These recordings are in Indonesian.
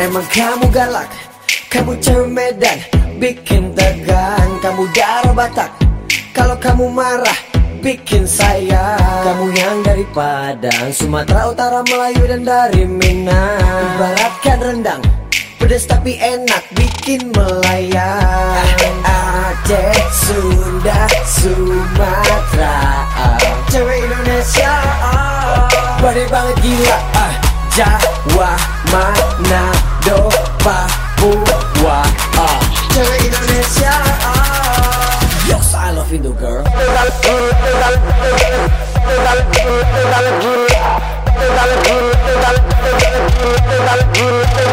Emang kamu galak Kamu cewek medan Bikin tegang Kamu darah batak. Kalau kamu marah Bikin sayang. Kamu yang dari Padang Sumatera Utara Melayu dan dari Minang. Ibaratkan rendang Pedas tapi enak Bikin melayang. Aceh, Sunda, Sumatera. Cewek Indonesia Badai banget gila ah. Jawa, Manado, Papua ah. Cewek Indonesia. Yes, I love Indo girl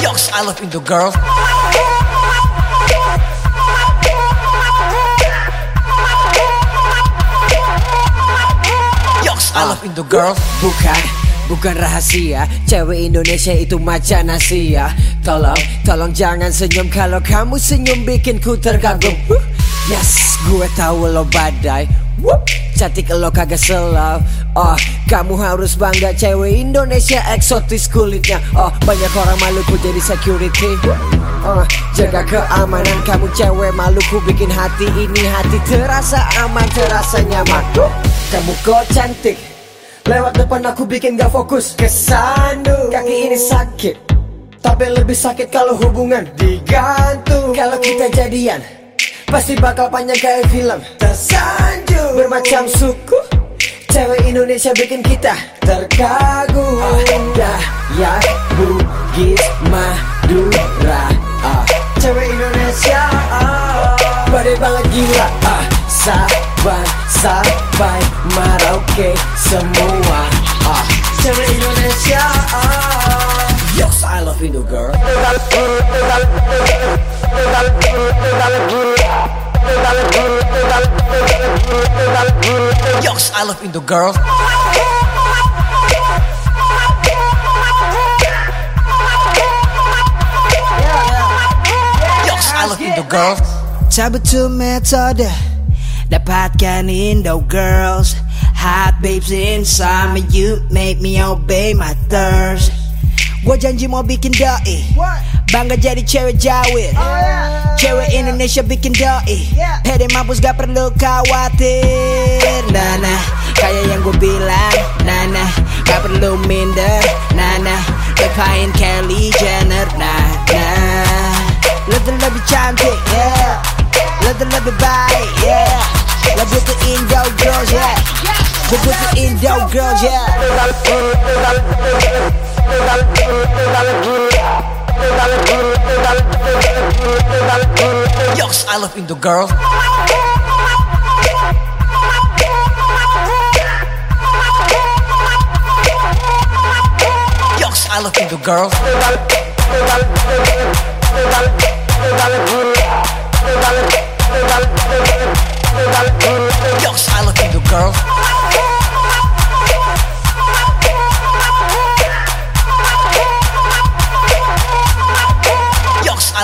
Yes, I love Indo girl Yes, I love Indo girl Bukan Bukan rahasia Cewek Indonesia itu macan Asia. Tolong, tolong jangan senyum Kalau kamu senyum bikin ku terkagum. Yes, gue tahu lo badai. Whoop. Cantik lo kagak selau Oh, kamu harus bangga Cewek Indonesia eksotis kulitnya. Oh, banyak orang Maluku jadi security. Oh, jaga keamanan kamu cewek Maluku. Bikin hati ini hati terasa aman, terasa nyaman. Kamu kok cantik Lewat depan aku bikin gak fokus. Kesandung Kaki ini sakit. Tapi lebih sakit kalau hubungan digantung. Kalau kita jadian Pasti bakal panjang kayak film. Tersanjung Bermacam suku. Cewek Indonesia bikin kita terkagum Dayak, Bugis, Madura ah. Cewek Indonesia ah. Badai banget gila ah. Sabang sampai Merauke semua girl I love Indo girl. Yes, I love Indo girl. Cabut to metode Dapatkan Indo girls. Hot babes inside me. You make me obey my thirst Gua janji mau bikin doi. Bangga jadi cewek jawir Cewek Indonesia bikin doi. Pede mampus gak perlu khawatir. Nana Kayak yang gue bilang. Nana Gak perlu minder. Nana Lepain Kelly Jenner. Nana Lebih lebih cantik yeah. Lebih lebih baik yeah. Lebih ke Indo girls yeah. Gue butuh Indo girls yeah Yes, I love Indo girl. Yes, I love Indo girl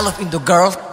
I love Indo girl